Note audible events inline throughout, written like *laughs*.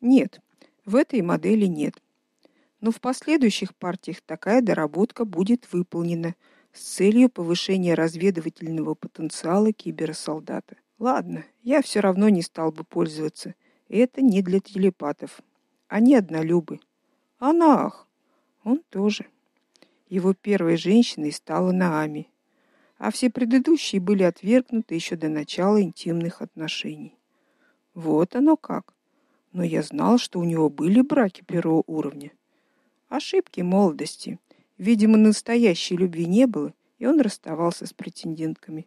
Нет, в этой модели нет. Но в последующих партиях такая доработка будет выполнена с целью повышения разведывательного потенциала киберсолдата. Ладно, я все равно не стал бы пользоваться. Это не для телепатов. Они однолюбы. Анах. Он тоже. Его первой женщиной стала Наами, а все предыдущие были отвергнуты еще до начала интимных отношений. Вот оно как. Но я знал, что у него были браки первого уровня. Ошибки молодости. Видимо, настоящей любви не было, и он расставался с претендентками.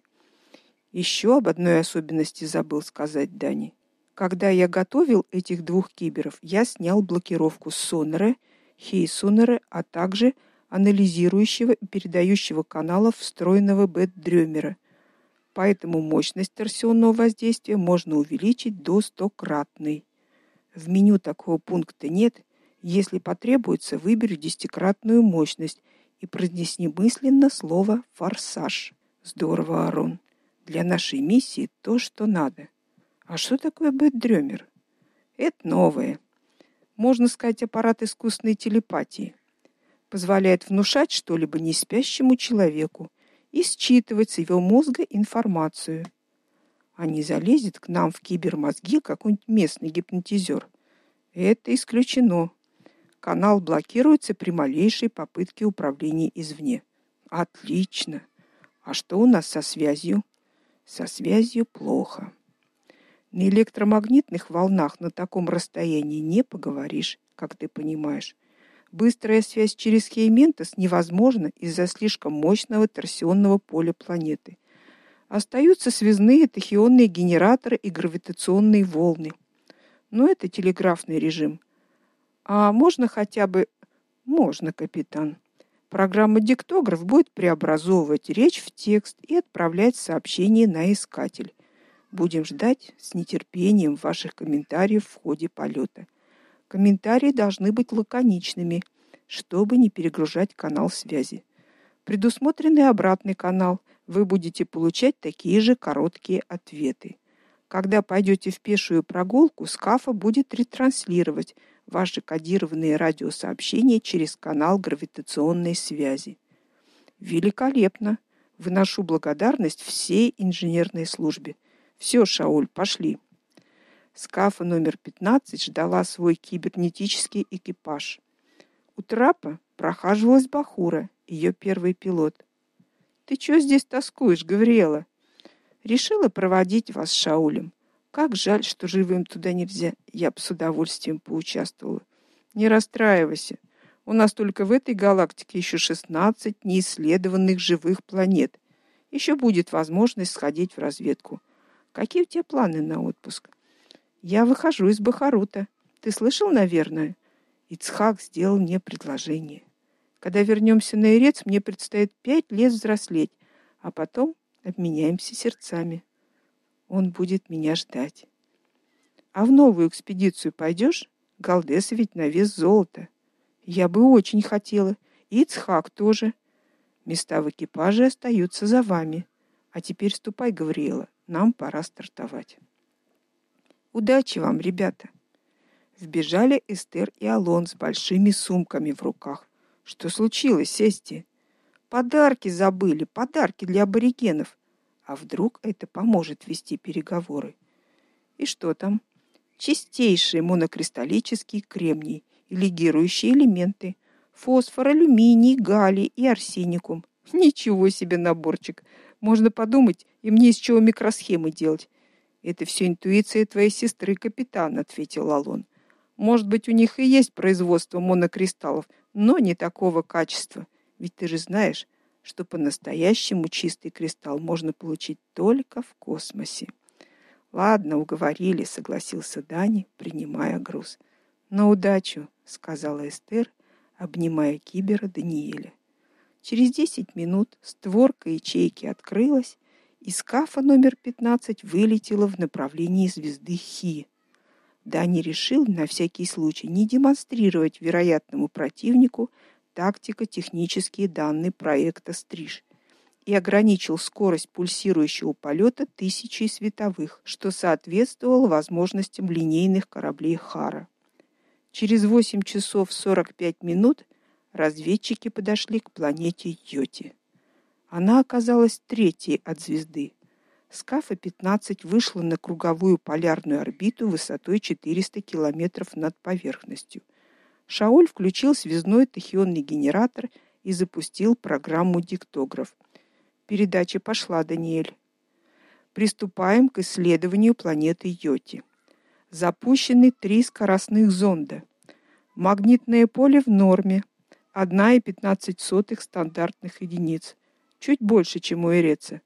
Еще об одной особенности забыл сказать Дани. Когда я готовил этих двух киберов, я снял блокировку Сонера, Хейсонера, а также анализирующего и передающего каналов встроенного бет-дрёмера. Поэтому мощность торсионного воздействия можно увеличить до стократной. В меню такого пункта нет. Если потребуется, выбери десятикратную мощность и произнеси мысленно слово форсаж. Здорово, Арон. Для нашей миссии то, что надо. А что такое бэт-дрёмер? Это новое. Можно сказать, аппарат искусственной телепатии. Позволяет внушать что-либо неспящему человеку и считывать с его мозга информацию. А не залезет к нам в кибермозги какой-нибудь местный гипнотизер. Это исключено. Канал блокируется при малейшей попытке управления извне. Отлично. А что у нас со связью? Со связью плохо. На электромагнитных волнах на таком расстоянии не поговоришь, как ты понимаешь. Быстрая связь через Хейментос невозможна из-за слишком мощного торсионного поля планеты. Остаются связные тахионные генераторы и гравитационные волны. Но это телеграфный режим. А можно хотя бы можно, капитан. Программа диктограф будет преобразовывать речь в текст и отправлять сообщение на искатель. Будем ждать с нетерпением ваших комментариев в ходе полета. Комментарии должны быть лаконичными, чтобы не перегружать канал связи. Предусмотренный обратный канал. Вы будете получать такие же короткие ответы. Когда пойдете в пешую прогулку, Скафа будет ретранслировать ваши кодированные радиосообщения через канал гравитационной связи. Великолепно. Выношу благодарность всей инженерной службе. Все, Шауль, пошли. Скафа номер 15 ждала свой кибернетический экипаж. У трапа прохаживалась Бахура, ее первый пилот. Ты что здесь тоскуешь, Гавриэла? Решила проводить вас с Шаулем. Как жаль, что живым туда нельзя. Я бы с удовольствием поучаствовала. Не расстраивайся. У нас только в этой галактике еще 16 неисследованных живых планет. Еще будет возможность сходить в разведку. Какие у тебя планы на отпуск? Я выхожу из Бахарута. Ты слышал, наверное? Ицхак сделал мне предложение. Когда вернемся на Ирец, мне предстоит пять лет взрослеть, а потом обменяемся сердцами. Он будет меня ждать. А в новую экспедицию пойдешь? Галдес ведь на вес золота. Я бы очень хотела. И Ицхак тоже. Места в экипаже остаются за вами. А теперь ступай, Гавриэла. Нам пора стартовать. Удачи вам, ребята. Вбежали Эстер и Алон с большими сумками в руках. Что случилось, Сести? Подарки забыли, подарки для аборигенов. А вдруг это поможет вести переговоры? И что там? Чистейший монокристаллический кремний и легирующие элементы: фосфор, алюминий, галлий и арсеникум. *laughs* Ничего себе наборчик. Можно подумать, и мне из чего микросхемы делать. Это все интуиция твоей сестры, капитан, ответил Алон. Может быть, у них и есть производство монокристаллов, но не такого качества. Ведь ты же знаешь, что по-настоящему чистый кристалл можно получить только в космосе. Ладно, уговорили, согласился Дани, принимая груз. На удачу, сказала Эстер, обнимая кибера Даниэля. Через десять минут створка ячейки открылась, и скафа номер 15 вылетела в направлении звезды Хи. Дани решил на всякий случай не демонстрировать вероятному противнику тактико-технические данные проекта Стриж и ограничил скорость пульсирующего полета тысячей световых, что соответствовало возможностям линейных кораблей Хара. Через 8 часов 45 минут разведчики подошли к планете Йоти. Она оказалась третьей от звезды. Скафа-15 вышла на круговую полярную орбиту высотой 400 километров над поверхностью. Шауль включил связной тахионный генератор и запустил программу диктограф. Передача пошла, Даниэль. Приступаем к исследованию планеты Йоти. Запущены три скоростных зонда. Магнитное поле в норме 1,15 стандартных единиц, чуть больше, чем у Эреца.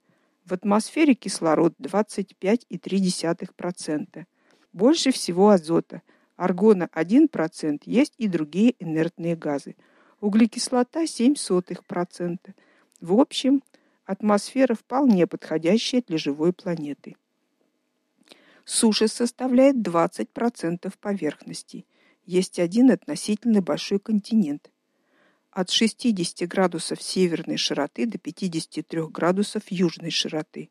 В атмосфере кислород 25,3%. Больше всего азота. Аргона 1%, есть и другие инертные газы. Углекислота 0,07%. В общем, атмосфера вполне подходящая для живой планеты. Суша составляет 20% поверхности. Есть один относительно большой континент от 60 градусов северной широты до 53 градусов южной широты.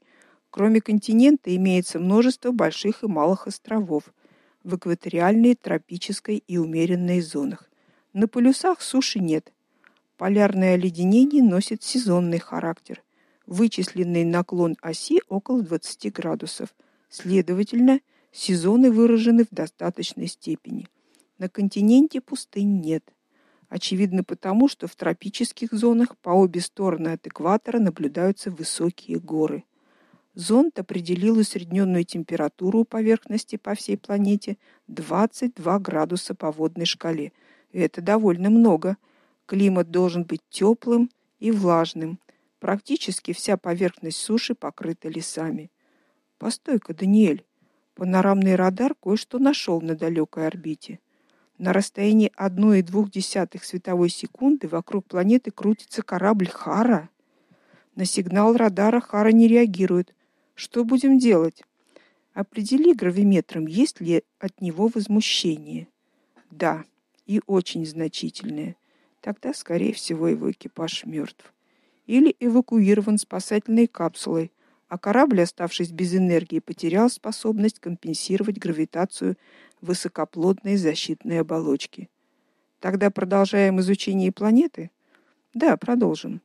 Кроме континента имеется множество больших и малых островов в экваториальной, тропической и умеренной зонах. На полюсах суши нет. Полярное оледенение носит сезонный характер. Вычисленный наклон оси около 20 градусов. Следовательно, сезоны выражены в достаточной степени. На континенте пустынь нет. Очевидно потому, что в тропических зонах по обе стороны от экватора наблюдаются высокие горы. Зонд определил усредненную температуру поверхности по всей планете 22 градуса по водной шкале. Это довольно много. Климат должен быть теплым и влажным. Практически вся поверхность суши покрыта лесами. Постой-ка, Даниэль. Панорамный радар кое-что нашел на далекой орбите. На расстоянии 1,2 световой секунды вокруг планеты крутится корабль Хара. На сигнал радара Хара не реагирует. Что будем делать? Определи гравиметром, есть ли от него возмущение. Да, и очень значительное. Тогда, скорее всего, его экипаж мертв или эвакуирован спасательной капсулой, а корабль, оставшись без энергии, потерял способность компенсировать гравитацию высокоплотной защитной оболочки. Тогда продолжаем изучение планеты? Да, продолжим.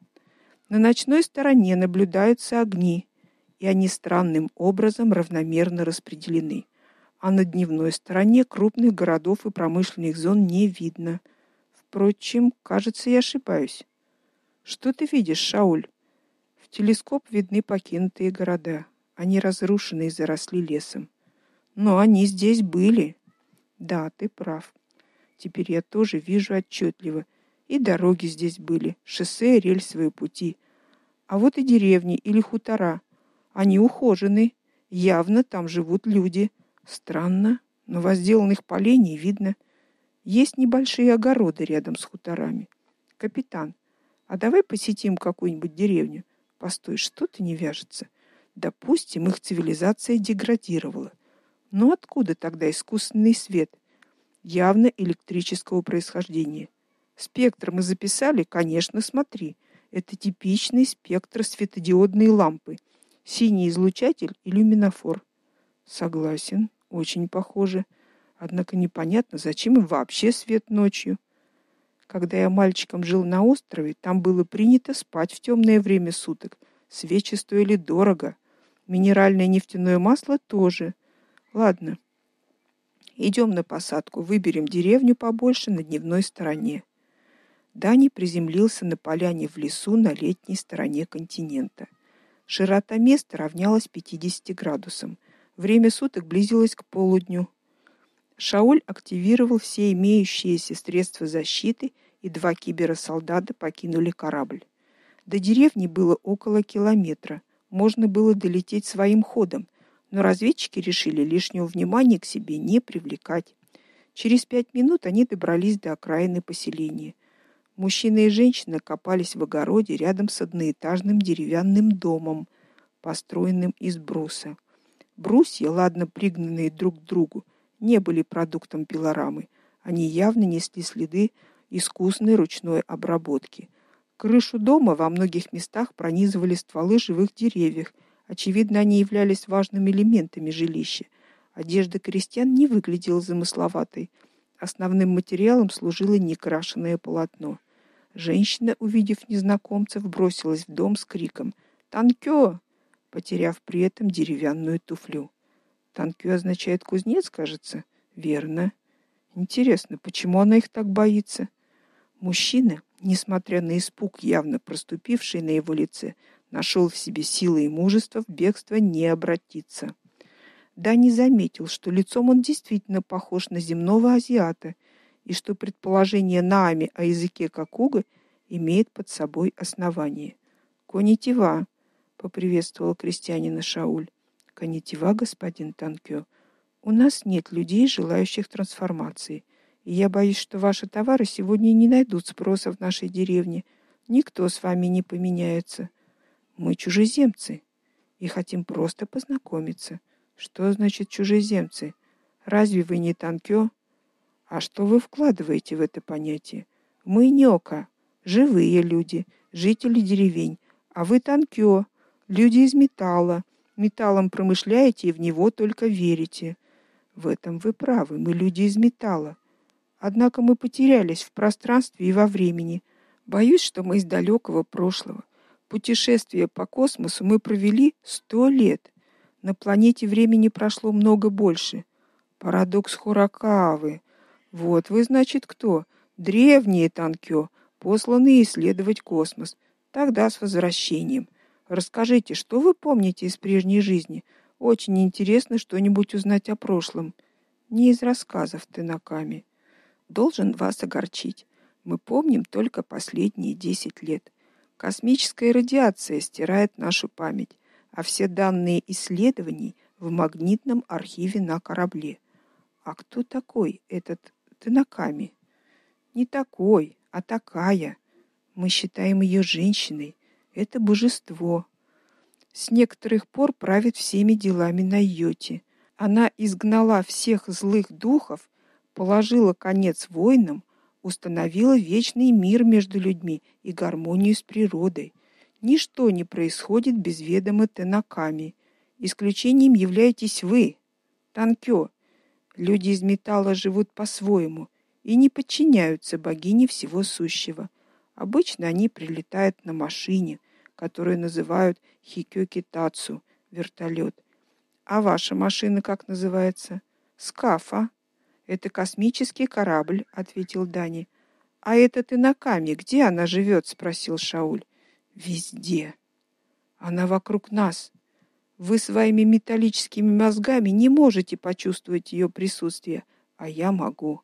На ночной стороне наблюдаются огни, и они странным образом равномерно распределены. А на дневной стороне крупных городов и промышленных зон не видно. Впрочем, кажется, я ошибаюсь. Что ты видишь, Шауль? Телескоп видны покинутые города. Они разрушены и заросли лесом. Но они здесь были. Да, ты прав. Теперь я тоже вижу отчетливо. И дороги здесь были, шоссе, рельсовые пути. А вот и деревни или хутора. Они ухожены, явно там живут люди. Странно, но возделанных полей не видно. Есть небольшие огороды рядом с хуторами. Капитан, а давай посетим какую-нибудь деревню. Постой, что-то не вяжется. Допустим, их цивилизация деградировала. Но откуда тогда искусственный свет? Явно электрического происхождения. Спектр мы записали, конечно, смотри. Это типичный спектр светодиодной лампы. Синий излучатель и люминофор. Согласен, очень похоже. Однако непонятно, зачем им вообще свет ночью. Когда я мальчиком жил на острове, там было принято спать в темное время суток. Свечи стоили дорого. Минеральное нефтяное масло тоже. Ладно. Идем на посадку, выберем деревню побольше на дневной стороне. Дани приземлился на поляне в лесу на летней стороне континента. Широта места равнялась 50 градусам. Время суток близилось к полудню. Шауль активировал все имеющиеся средства защиты, и два киберсолдата покинули корабль. До деревни было около километра. Можно было долететь своим ходом, но разведчики решили лишнего внимания к себе не привлекать. Через пять минут они добрались до окраины поселения. Мужчина и женщина копались в огороде рядом с одноэтажным деревянным домом, построенным из бруса. Брусья, ладно пригнанные друг к другу, не были продуктом пилорамы. Они явно несли следы искусной ручной обработки. Крышу дома во многих местах пронизывали стволы живых деревьев, Очевидно, они являлись важными элементами жилища. Одежда крестьян не выглядела замысловатой. Основным материалом служило некрашенное полотно. Женщина, увидев незнакомцев, бросилась в дом с криком: "Танкё!", потеряв при этом деревянную туфлю. Танкё означает кузнец, кажется. Верно. Интересно, почему она их так боится? Мужчина, несмотря на испуг, явно проступивший на его лице, нашел в себе силы и мужество в бегство не обратиться. Да не заметил, что лицом он действительно похож на земного азиата, и что предположение Наами о языке Какуга имеет под собой основание. Конитива, поприветствовал крестьянина Шауль. Конитива, господин Танкё. У нас нет людей, желающих трансформации. И я боюсь, что ваши товары сегодня не найдут спроса в нашей деревне. Никто с вами не поменяется. Мы чужеземцы и хотим просто познакомиться. Что значит чужеземцы? Разве вы не танкё? А что вы вкладываете в это понятие? Мы нёка, живые люди, жители деревень, а вы танкё, люди из металла. Металлом промышляете и в него только верите. В этом вы правы, мы люди из металла. Однако мы потерялись в пространстве и во времени. Боюсь, что мы из далекого прошлого. Путешествие по космосу мы провели сто лет. На планете времени прошло много больше. Парадокс Хоракавы. Вот вы, значит, кто? Древние танкё, посланные исследовать космос. Тогда с возвращением. Расскажите, что вы помните из прежней жизни? Очень интересно что-нибудь узнать о прошлом. Не из рассказов Тенаками. Должен вас огорчить. Мы помним только последние десять лет. Космическая радиация стирает нашу память, а все данные исследований в магнитном архиве на корабле. А кто такой этот Тенаками? Не такой, а такая. Мы считаем ее женщиной. Это божество, с некоторых пор правит всеми делами на Йоте. Она изгнала всех злых духов, положила конец войнам, установила вечный мир между людьми и гармонию с природой. Ничто не происходит без ведома Тенаками. Исключением являетесь вы, Танкё. Люди из металла живут по-своему и не подчиняются богине всего сущего. Обычно они прилетают на машине – которую называют хикёки тацу вертолет. А ваша машина как называется? Скафа. Это космический корабль, ответил Дани. А это ты на каме, где она живет? спросил Шауль. Везде. Она вокруг нас. Вы своими металлическими мозгами не можете почувствовать ее присутствие, а я могу.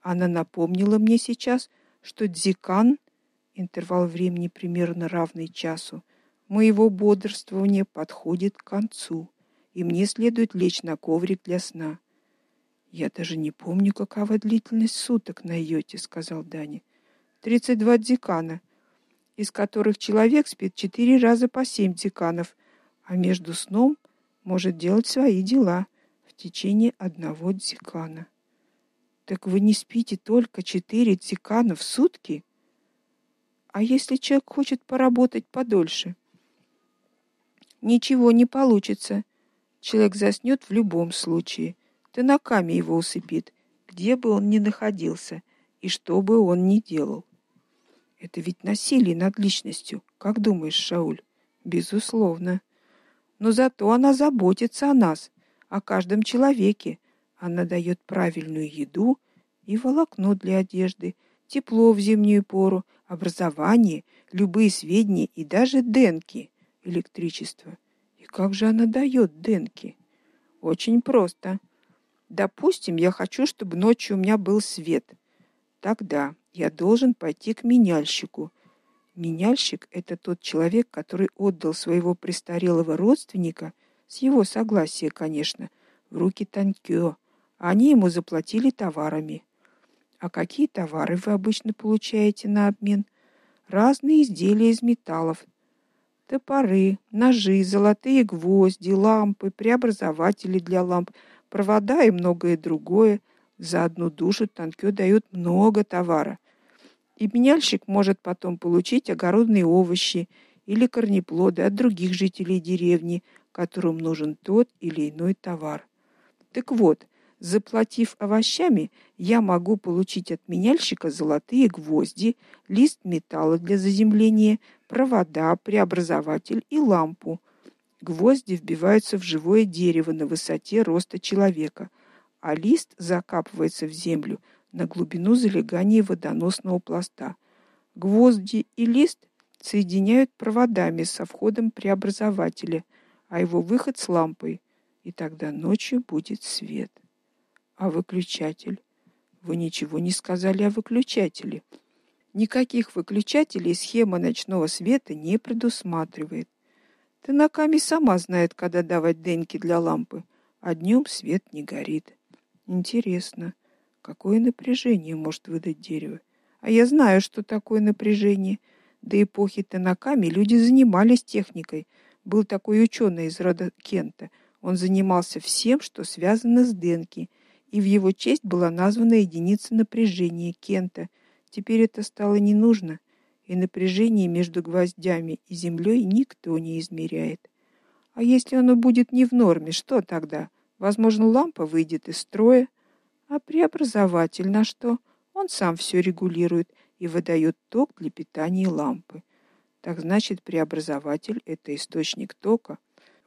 Она напомнила мне сейчас, что Дзикан интервал времени примерно равный часу, моего бодрствования подходит к концу, и мне следует лечь на коврик для сна. Я даже не помню, какова длительность суток на йоте, сказал Дани. Тридцать два декана, из которых человек спит четыре раза по семь деканов, а между сном может делать свои дела в течение одного декана. Так вы не спите только четыре декана в сутки? А если человек хочет поработать подольше? Ничего не получится. Человек заснёт в любом случае. Ты на каме его усыпит, где бы он ни находился и что бы он ни делал. Это ведь насилие над личностью, как думаешь, Шауль? Безусловно. Но зато она заботится о нас, о каждом человеке. Она дает правильную еду и волокно для одежды, тепло в зимнюю пору, образование, любые сведения и даже денки, электричество. И как же она дает денки? Очень просто. Допустим, я хочу, чтобы ночью у меня был свет. Тогда я должен пойти к меняльщику. Меняльщик это тот человек, который отдал своего престарелого родственника с его согласия, конечно, в руки Танкё. Они ему заплатили товарами. А какие товары вы обычно получаете на обмен? Разные изделия из металлов. Топоры, ножи, золотые гвозди, лампы, преобразователи для ламп, провода и многое другое. За одну душу танкё дают много товара. И меняльщик может потом получить огородные овощи или корнеплоды от других жителей деревни, которым нужен тот или иной товар. Так вот, Заплатив овощами, я могу получить от меняльщика золотые гвозди, лист металла для заземления, провода, преобразователь и лампу. Гвозди вбиваются в живое дерево на высоте роста человека, а лист закапывается в землю на глубину залегания водоносного пласта. Гвозди и лист соединяют проводами со входом преобразователя, а его выход с лампой, и тогда ночью будет свет. А выключатель? Вы ничего не сказали о выключателе. Никаких выключателей схема ночного света не предусматривает. Танаками сама знает, когда давать деньги для лампы, а днем свет не горит. Интересно, какое напряжение может выдать дерево? А я знаю, что такое напряжение. До эпохи Танаками люди занимались техникой. Был такой ученый из рода Кента. Он занимался всем, что связано с денки – и в его честь была названа единица напряжения Кента. Теперь это стало не нужно, и напряжение между гвоздями и землей никто не измеряет. А если оно будет не в норме, что тогда? Возможно, лампа выйдет из строя, а преобразователь на что? Он сам все регулирует и выдает ток для питания лампы. Так значит, преобразователь это источник тока.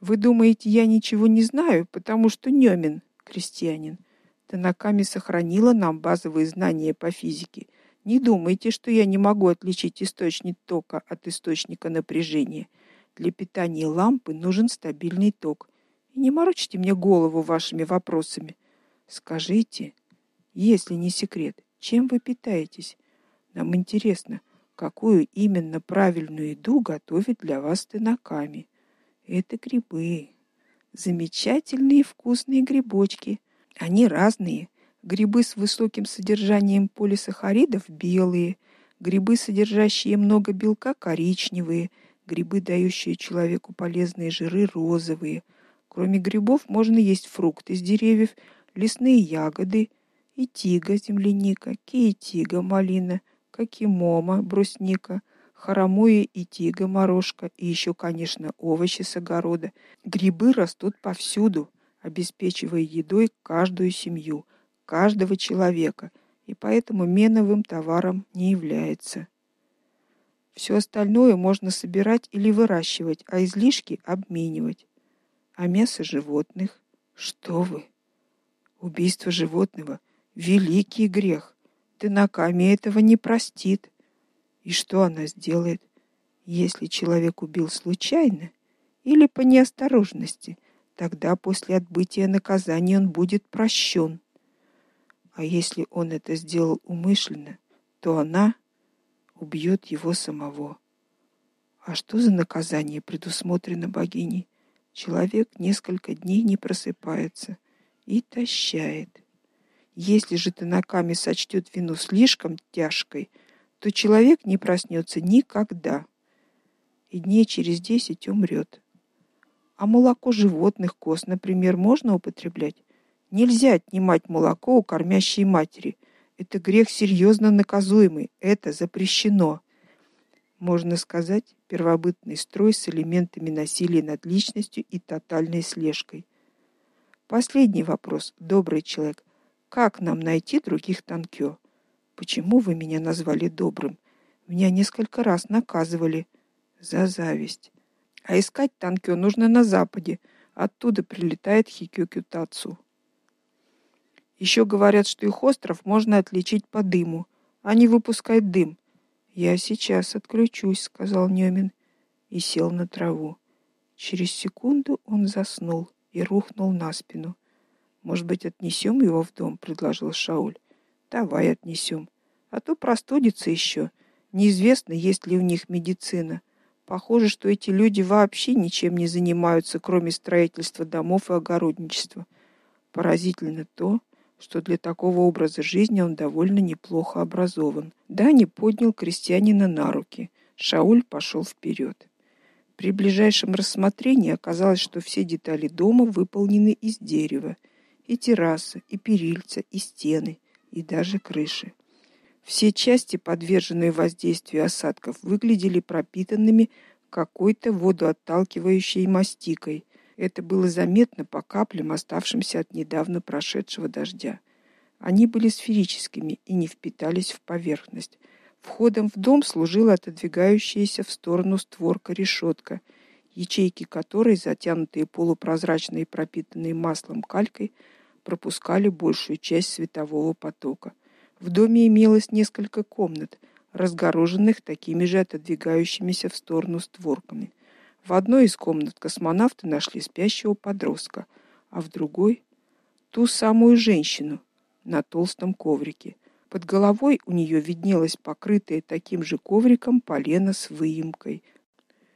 Вы думаете, я ничего не знаю, потому что Нёмин крестьянин? Танаками сохранила нам базовые знания по физике. Не думайте, что я не могу отличить источник тока от источника напряжения. Для питания лампы нужен стабильный ток. И не морочьте мне голову вашими вопросами. Скажите, если не секрет, чем вы питаетесь? Нам интересно, какую именно правильную еду готовит для вас Танаками. Это грибы. Замечательные вкусные грибочки. Они разные. Грибы с высоким содержанием полисахаридов белые, грибы, содержащие много белка коричневые, грибы, дающие человеку полезные жиры розовые. Кроме грибов можно есть фрукты с деревьев, лесные ягоды, и тига, земляника, киетига, малина, какимома, брусника, харамуя и тига, морожка и еще, конечно, овощи с огорода. Грибы растут повсюду обеспечивая едой каждую семью, каждого человека, и поэтому меновым товаром не является. Все остальное можно собирать или выращивать, а излишки обменивать. А мясо животных, что вы? Убийство животного великий грех. Ты на каме этого не простит. И что она сделает, если человек убил случайно или по неосторожности? Тогда после отбытия наказания он будет прощен. А если он это сделал умышленно, то она убьет его самого. А что за наказание предусмотрено богиней? Человек несколько дней не просыпается и тащает. Если же Танаками сочтет вину слишком тяжкой, то человек не проснется никогда и дней через десять умрет. А молоко животных коз, например, можно употреблять? Нельзя отнимать молоко у кормящей матери. Это грех серьезно наказуемый. Это запрещено. Можно сказать, первобытный строй с элементами насилия над личностью и тотальной слежкой. Последний вопрос, добрый человек. Как нам найти других танкё? Почему вы меня назвали добрым? Меня несколько раз наказывали за зависть. А искать Танкё нужно на западе. Оттуда прилетает Хикёкютацу. Еще говорят, что их остров можно отличить по дыму. Они выпускают дым. Я сейчас отключусь, сказал Нёмин и сел на траву. Через секунду он заснул и рухнул на спину. Может быть, отнесем его в дом, предложил Шауль. Давай отнесем, а то простудится еще. Неизвестно, есть ли у них медицина. Похоже, что эти люди вообще ничем не занимаются, кроме строительства домов и огородничества. Поразительно то, что для такого образа жизни он довольно неплохо образован. Дани поднял крестьянина на руки. Шауль пошел вперед. При ближайшем рассмотрении оказалось, что все детали дома выполнены из дерева: и терраса, и перильца, и стены, и даже крыши. Все части, подверженные воздействию осадков, выглядели пропитанными какой-то водоотталкивающей мастикой. Это было заметно по каплям, оставшимся от недавно прошедшего дождя. Они были сферическими и не впитались в поверхность. Входом в дом служила отодвигающаяся в сторону створка решетка, ячейки которой, затянутые полупрозрачной и пропитанной маслом калькой, пропускали большую часть светового потока. В доме имелось несколько комнат, разгороженных такими же отодвигающимися в сторону створками. В одной из комнат космонавты нашли спящего подростка, а в другой ту самую женщину на толстом коврике. Под головой у нее виднелось покрытое таким же ковриком полено с выемкой –